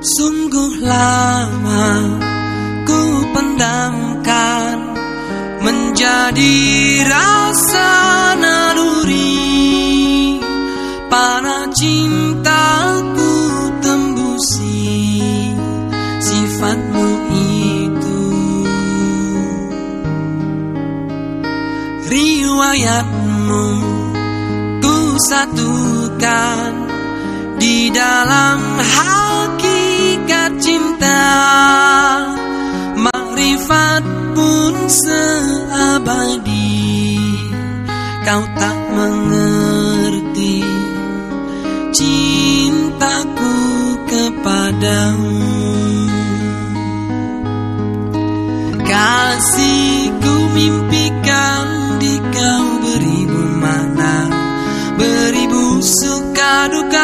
Sungguh lama ku pendamkan menjadi rasa para cintaku tembusi sifatmu itu. Riwayatmu ku satukan di dalam hati cinta. Makrifat pun seabadi Kau tak mengerti Cintaku kepadamu. Kasihku mimpikan di kau beribu mana Beribu suka dukaku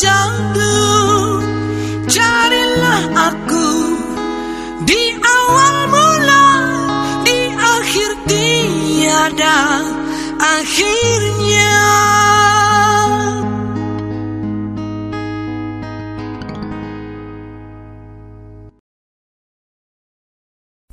syahdu Carilah aku di awal mula, di akhir tiada akhirnya.